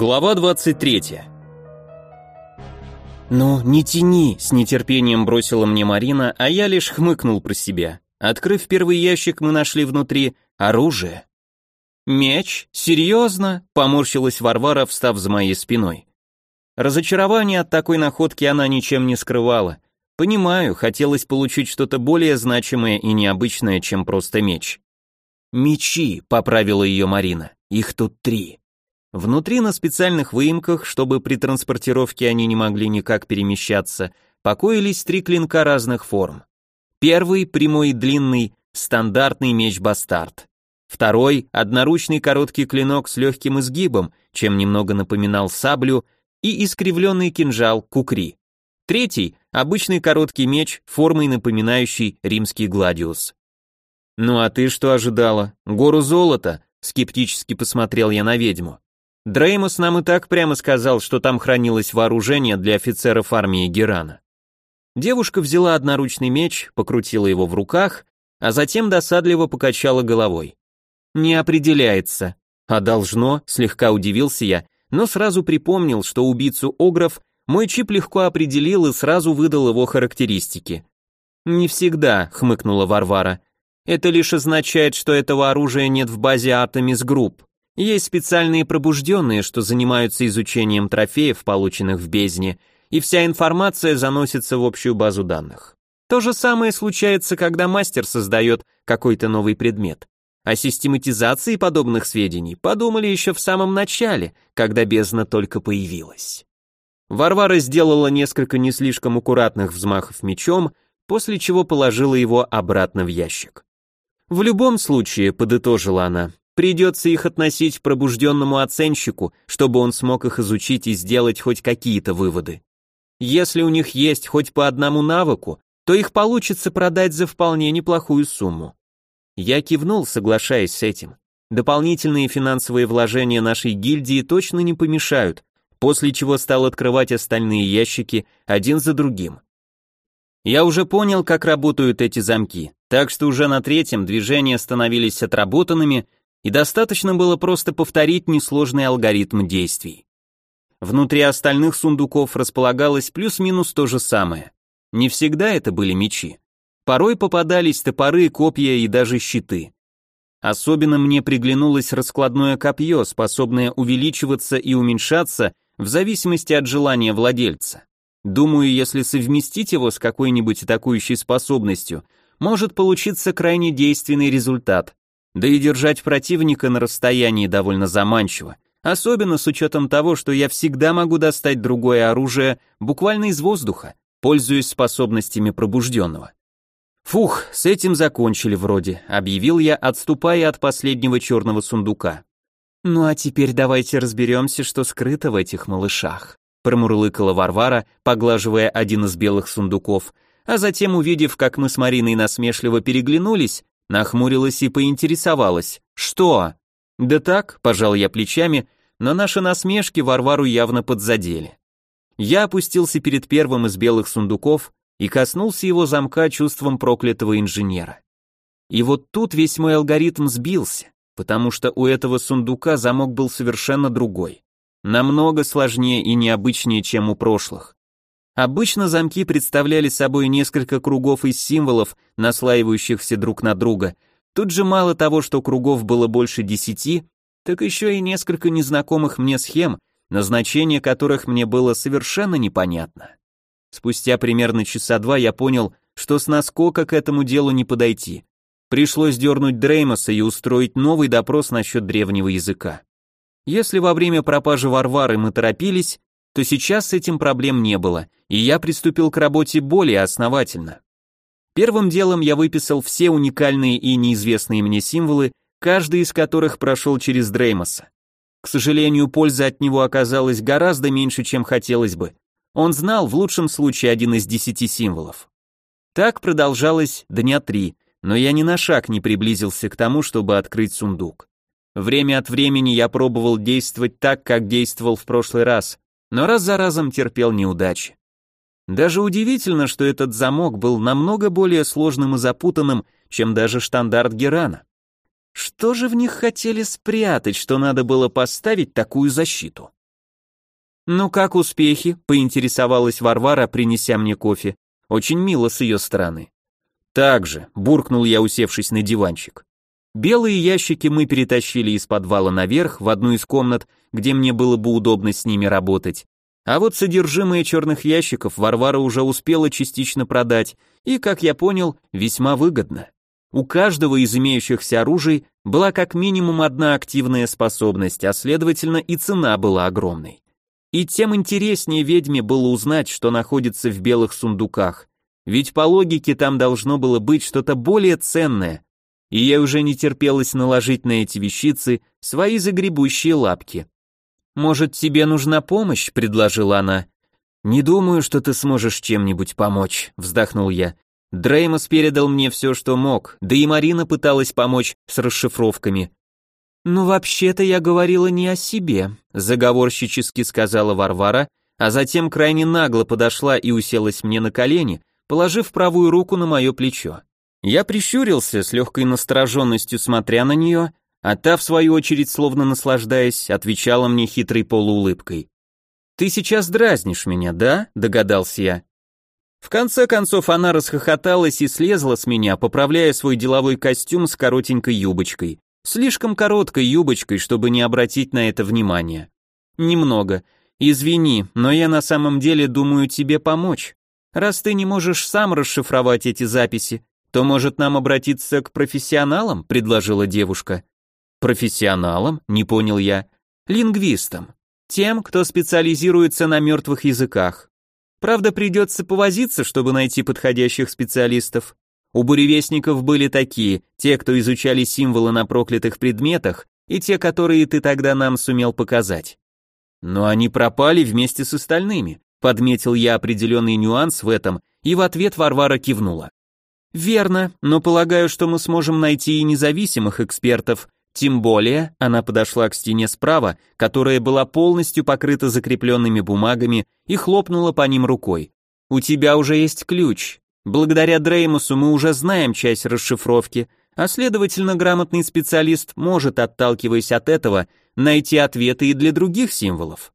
Глава 23. «Ну, не тяни!» — с нетерпением бросила мне Марина, а я лишь хмыкнул про себя. Открыв первый ящик, мы нашли внутри оружие. «Меч? Серьезно?» — поморщилась Варвара, встав за моей спиной. Разочарование от такой находки она ничем не скрывала. Понимаю, хотелось получить что-то более значимое и необычное, чем просто меч. «Мечи», — поправила ее Марина, — «их тут три». Внутри на специальных выемках, чтобы при транспортировке они не могли никак перемещаться, покоились три клинка разных форм. Первый, прямой и длинный, стандартный меч-бастард. Второй, одноручный короткий клинок с легким изгибом, чем немного напоминал саблю, и искривленный кинжал кукри. Третий, обычный короткий меч, формой напоминающий римский гладиус. «Ну а ты что ожидала? Гору золота?» Скептически посмотрел я на ведьму. Дреймос нам и так прямо сказал, что там хранилось вооружение для офицеров армии Герана. Девушка взяла одноручный меч, покрутила его в руках, а затем досадливо покачала головой. «Не определяется». «А должно», — слегка удивился я, но сразу припомнил, что убийцу Огров мой чип легко определил и сразу выдал его характеристики. «Не всегда», — хмыкнула Варвара. «Это лишь означает, что этого оружия нет в базе Artemis Group. Есть специальные пробужденные, что занимаются изучением трофеев, полученных в бездне, и вся информация заносится в общую базу данных. То же самое случается, когда мастер создает какой-то новый предмет. О систематизации подобных сведений подумали еще в самом начале, когда бездна только появилась. Варвара сделала несколько не слишком аккуратных взмахов мечом, после чего положила его обратно в ящик. В любом случае, подытожила она, Придется их относить пробужденному оценщику, чтобы он смог их изучить и сделать хоть какие-то выводы. Если у них есть хоть по одному навыку, то их получится продать за вполне неплохую сумму. Я кивнул, соглашаясь с этим. Дополнительные финансовые вложения нашей гильдии точно не помешают, после чего стал открывать остальные ящики один за другим. Я уже понял, как работают эти замки, так что уже на третьем движения становились отработанными, и достаточно было просто повторить несложный алгоритм действий. Внутри остальных сундуков располагалось плюс-минус то же самое. Не всегда это были мечи. Порой попадались топоры, копья и даже щиты. Особенно мне приглянулось раскладное копье, способное увеличиваться и уменьшаться в зависимости от желания владельца. Думаю, если совместить его с какой-нибудь атакующей способностью, может получиться крайне действенный результат. Да и держать противника на расстоянии довольно заманчиво, особенно с учетом того, что я всегда могу достать другое оружие буквально из воздуха, пользуясь способностями пробужденного. Фух, с этим закончили вроде, объявил я, отступая от последнего черного сундука. Ну а теперь давайте разберемся, что скрыто в этих малышах, промурлыкала Варвара, поглаживая один из белых сундуков, а затем, увидев, как мы с Мариной насмешливо переглянулись, Нахмурилась и поинтересовалась. «Что?» «Да так», — пожал я плечами, но наши насмешки Варвару явно подзадели. Я опустился перед первым из белых сундуков и коснулся его замка чувством проклятого инженера. И вот тут весь мой алгоритм сбился, потому что у этого сундука замок был совершенно другой. Намного сложнее и необычнее, чем у прошлых. Обычно замки представляли собой несколько кругов из символов, наслаивающихся друг на друга. Тут же мало того, что кругов было больше десяти, так еще и несколько незнакомых мне схем, назначение которых мне было совершенно непонятно. Спустя примерно часа два я понял, что с наскока к этому делу не подойти. Пришлось дернуть Дреймоса и устроить новый допрос насчет древнего языка. Если во время пропажи Варвары мы торопились, то сейчас с этим проблем не было, и я приступил к работе более основательно. Первым делом я выписал все уникальные и неизвестные мне символы, каждый из которых прошел через Дреймоса. К сожалению, пользы от него оказалось гораздо меньше, чем хотелось бы. Он знал в лучшем случае один из десяти символов. Так продолжалось дня три, но я ни на шаг не приблизился к тому, чтобы открыть сундук. Время от времени я пробовал действовать так, как действовал в прошлый раз, но раз за разом терпел неудачи. Даже удивительно, что этот замок был намного более сложным и запутанным, чем даже штандарт Герана. Что же в них хотели спрятать, что надо было поставить такую защиту? «Ну как успехи?» — поинтересовалась Варвара, принеся мне кофе. Очень мило с ее стороны. «Так же», — буркнул я, усевшись на диванчик. Белые ящики мы перетащили из подвала наверх, в одну из комнат, где мне было бы удобно с ними работать. А вот содержимое черных ящиков Варвара уже успела частично продать, и, как я понял, весьма выгодно. У каждого из имеющихся оружий была как минимум одна активная способность, а следовательно и цена была огромной. И тем интереснее ведьме было узнать, что находится в белых сундуках, ведь по логике там должно было быть что-то более ценное, и я уже не терпелось наложить на эти вещицы свои загребущие лапки. «Может, тебе нужна помощь?» — предложила она. «Не думаю, что ты сможешь чем-нибудь помочь», — вздохнул я. Дреймос передал мне все, что мог, да и Марина пыталась помочь с расшифровками. «Ну, вообще-то я говорила не о себе», — заговорщически сказала Варвара, а затем крайне нагло подошла и уселась мне на колени, положив правую руку на мое плечо. Я прищурился с легкой настороженностью, смотря на нее, а та, в свою очередь, словно наслаждаясь, отвечала мне хитрой полуулыбкой. «Ты сейчас дразнишь меня, да?» — догадался я. В конце концов она расхохоталась и слезла с меня, поправляя свой деловой костюм с коротенькой юбочкой. Слишком короткой юбочкой, чтобы не обратить на это внимание. Немного. Извини, но я на самом деле думаю тебе помочь. Раз ты не можешь сам расшифровать эти записи, то может нам обратиться к профессионалам, предложила девушка. Профессионалам? Не понял я. Лингвистам. Тем, кто специализируется на мертвых языках. Правда, придется повозиться, чтобы найти подходящих специалистов. У буревестников были такие, те, кто изучали символы на проклятых предметах, и те, которые ты тогда нам сумел показать. Но они пропали вместе с остальными, подметил я определенный нюанс в этом, и в ответ Варвара кивнула. Верно, но полагаю, что мы сможем найти и независимых экспертов, тем более, она подошла к стене справа, которая была полностью покрыта закрепленными бумагами, и хлопнула по ним рукой. У тебя уже есть ключ, Благодаря Дреймусу мы уже знаем часть расшифровки, а следовательно грамотный специалист может, отталкиваясь от этого, найти ответы и для других символов.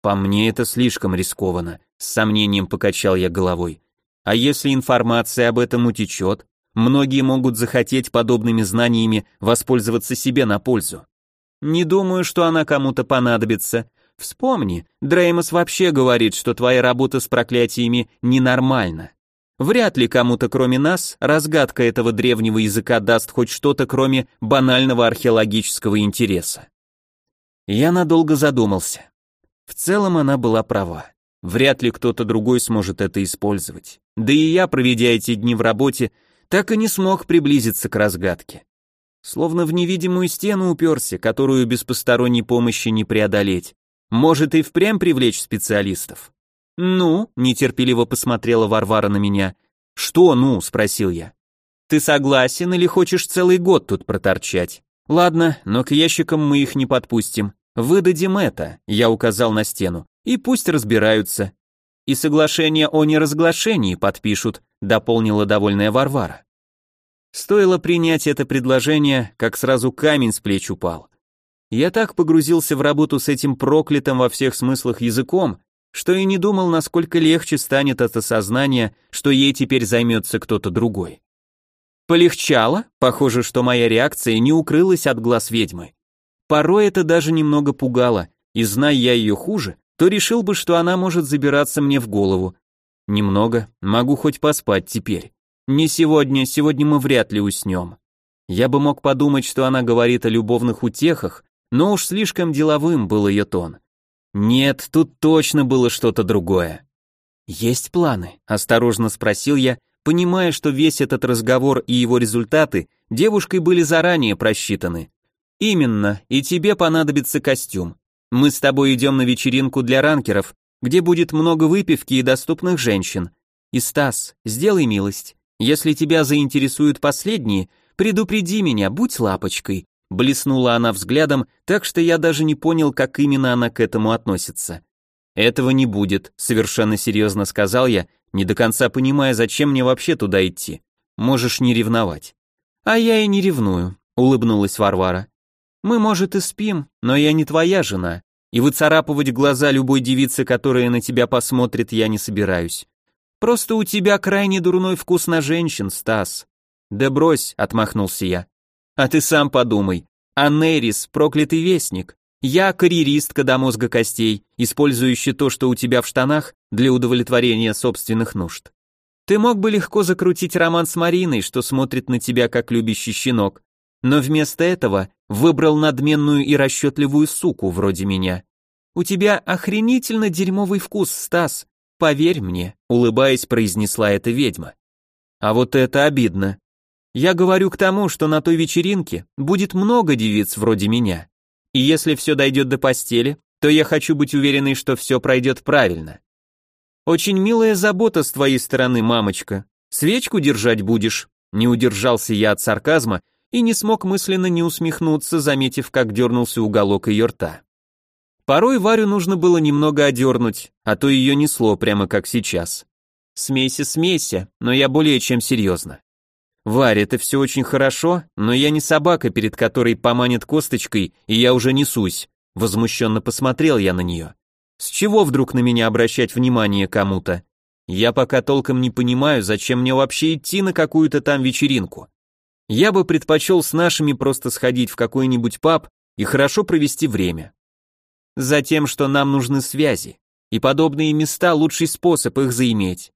По мне это слишком рискованно, с сомнением покачал я головой. А если информация об этом утечет, многие могут захотеть подобными знаниями воспользоваться себе на пользу. Не думаю, что она кому-то понадобится. Вспомни, Дреймос вообще говорит, что твоя работа с проклятиями ненормальна. Вряд ли кому-то кроме нас разгадка этого древнего языка даст хоть что-то кроме банального археологического интереса. Я надолго задумался. В целом она была права. Вряд ли кто-то другой сможет это использовать. Да и я, проведя эти дни в работе, так и не смог приблизиться к разгадке. Словно в невидимую стену уперся, которую без посторонней помощи не преодолеть. Может и впрямь привлечь специалистов. «Ну?» — нетерпеливо посмотрела Варвара на меня. «Что «ну?» — спросил я. «Ты согласен или хочешь целый год тут проторчать? Ладно, но к ящикам мы их не подпустим. Выдадим это», — я указал на стену, «и пусть разбираются». «И соглашение о неразглашении подпишут», — дополнила довольная Варвара. Стоило принять это предложение, как сразу камень с плеч упал. Я так погрузился в работу с этим проклятым во всех смыслах языком, что и не думал, насколько легче станет от осознания, что ей теперь займется кто-то другой. Полегчало, похоже, что моя реакция не укрылась от глаз ведьмы. Порой это даже немного пугало, и зная я ее хуже, то решил бы, что она может забираться мне в голову. Немного, могу хоть поспать теперь. Не сегодня, сегодня мы вряд ли уснем. Я бы мог подумать, что она говорит о любовных утехах, но уж слишком деловым был ее тон. Нет, тут точно было что-то другое. Есть планы? Осторожно спросил я, понимая, что весь этот разговор и его результаты девушкой были заранее просчитаны. Именно, и тебе понадобится костюм. Мы с тобой идем на вечеринку для ранкеров, где будет много выпивки и доступных женщин. И Стас, сделай милость. Если тебя заинтересуют последние, предупреди меня, будь лапочкой, Блеснула она взглядом, так что я даже не понял, как именно она к этому относится. «Этого не будет», — совершенно серьезно сказал я, не до конца понимая, зачем мне вообще туда идти. Можешь не ревновать. «А я и не ревную», — улыбнулась Варвара. «Мы, может, и спим, но я не твоя жена, И выцарапывать глаза любой девице, которая на тебя посмотрит, я не собираюсь. Просто у тебя крайне дурной вкус на женщин, Стас. Да брось, отмахнулся я. А ты сам подумай. Анерис, проклятый вестник. Я карьеристка до мозга костей, использующая то, что у тебя в штанах, для удовлетворения собственных нужд. Ты мог бы легко закрутить роман с Мариной, что смотрит на тебя как любящий щенок, но вместо этого выбрал надменную и расчетливую суку вроде меня. У тебя охренительно дерьмовый вкус, Стас, поверь мне, улыбаясь, произнесла эта ведьма. А вот это обидно. Я говорю к тому, что на той вечеринке будет много девиц вроде меня. И если все дойдет до постели, то я хочу быть уверенной, что все пройдет правильно. Очень милая забота с твоей стороны, мамочка. Свечку держать будешь? Не удержался я от сарказма и не смог мысленно не усмехнуться, заметив, как дернулся уголок ее рта. Порой Варю нужно было немного одернуть, а то ее несло прямо как сейчас. Смейся, смейся, но я более чем серьезно. Варя, это все очень хорошо, но я не собака, перед которой поманят косточкой, и я уже несусь. Возмущенно посмотрел я на нее. С чего вдруг на меня обращать внимание кому-то? Я пока толком не понимаю, зачем мне вообще идти на какую-то там вечеринку. Я бы предпочел с нашими просто сходить в какой-нибудь паб и хорошо провести время. Затем, что нам нужны связи, и подобные места – лучший способ их заиметь.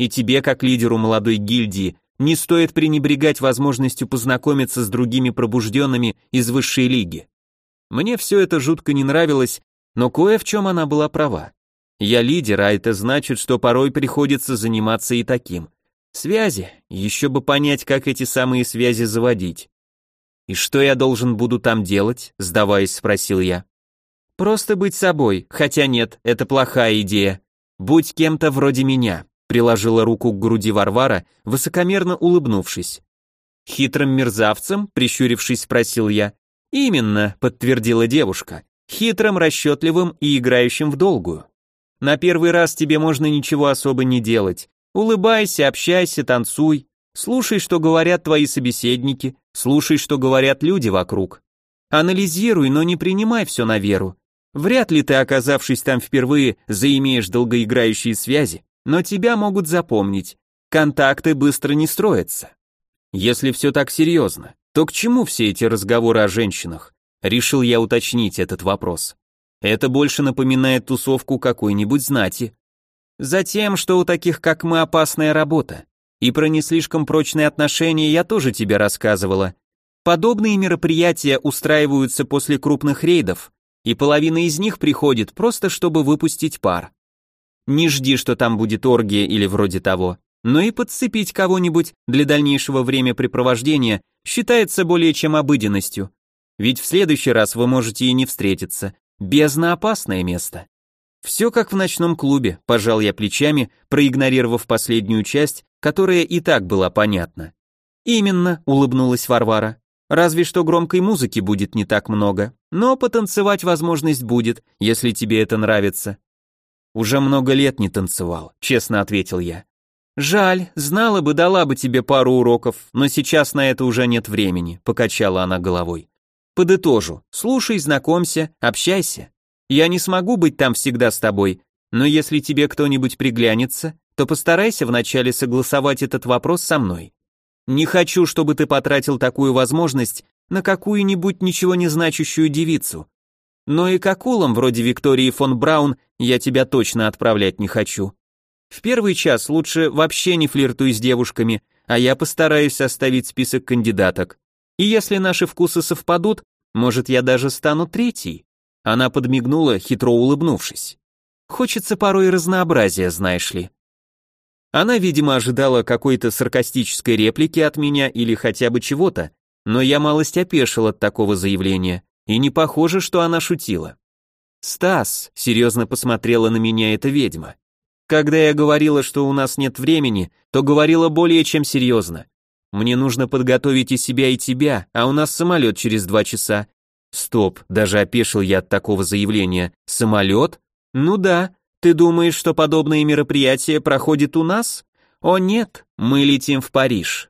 И тебе, как лидеру молодой гильдии, не стоит пренебрегать возможностью познакомиться с другими пробужденными из высшей лиги. Мне все это жутко не нравилось, но кое в чем она была права. Я лидер, а это значит, что порой приходится заниматься и таким. Связи, еще бы понять, как эти самые связи заводить. И что я должен буду там делать, сдаваясь, спросил я. Просто быть собой, хотя нет, это плохая идея. Будь кем-то вроде меня, приложила руку к груди Варвара, высокомерно улыбнувшись. Хитрым мерзавцем, прищурившись, спросил я. Именно, подтвердила девушка. Хитрым, расчетливым и играющим в долгую. На первый раз тебе можно ничего особо не делать, Улыбайся, общайся, танцуй, слушай, что говорят твои собеседники, слушай, что говорят люди вокруг. Анализируй, но не принимай все на веру. Вряд ли ты, оказавшись там впервые, заимеешь долгоиграющие связи, но тебя могут запомнить. Контакты быстро не строятся. Если все так серьезно, то к чему все эти разговоры о женщинах? Решил я уточнить этот вопрос. Это больше напоминает тусовку какой-нибудь знати. Затем, что у таких, как мы, опасная работа. И про не слишком прочные отношения я тоже тебе рассказывала. Подобные мероприятия устраиваются после крупных рейдов, и половина из них приходит просто, чтобы выпустить пар. Не жди, что там будет оргия или вроде того, но и подцепить кого-нибудь для дальнейшего времяпрепровождения считается более чем обыденностью. Ведь в следующий раз вы можете и не встретиться. Бездна опасное место. Все как в ночном клубе, пожал я плечами, проигнорировав последнюю часть, которая и так была понятна. Именно, улыбнулась Варвара. Разве что громкой музыки будет не так много, но потанцевать возможность будет, если тебе это нравится. Уже много лет не танцевал, честно ответил я. Жаль, знала бы, дала бы тебе пару уроков, но сейчас на это уже нет времени, покачала она головой. Подытожу. Слушай, знакомься, общайся. Я не смогу быть там всегда с тобой, но если тебе кто-нибудь приглянется, то постарайся вначале согласовать этот вопрос со мной. Не хочу, чтобы ты потратил такую возможность на какую-нибудь ничего не значащую девицу. Но и к акулам вроде Виктории фон Браун я тебя точно отправлять не хочу. В первый час лучше вообще не флиртуй с девушками, а я постараюсь составить список кандидаток. И если наши вкусы совпадут, может я даже стану третьей. Она подмигнула, хитро улыбнувшись. Хочется порой разнообразия, знаешь ли. Она, видимо, ожидала какой-то саркастической реплики от меня или хотя бы чего-то, но я малость опешил от такого заявления, и не похоже, что она шутила. «Стас», — серьезно посмотрела на меня эта ведьма, «когда я говорила, что у нас нет времени, то говорила более чем серьезно. Мне нужно подготовить и себя, и тебя, а у нас самолет через два часа, Стоп, даже опешил я от такого заявления. Самолет? Ну да. Ты думаешь, что подобные мероприятия проходят у нас? О нет, мы летим в Париж.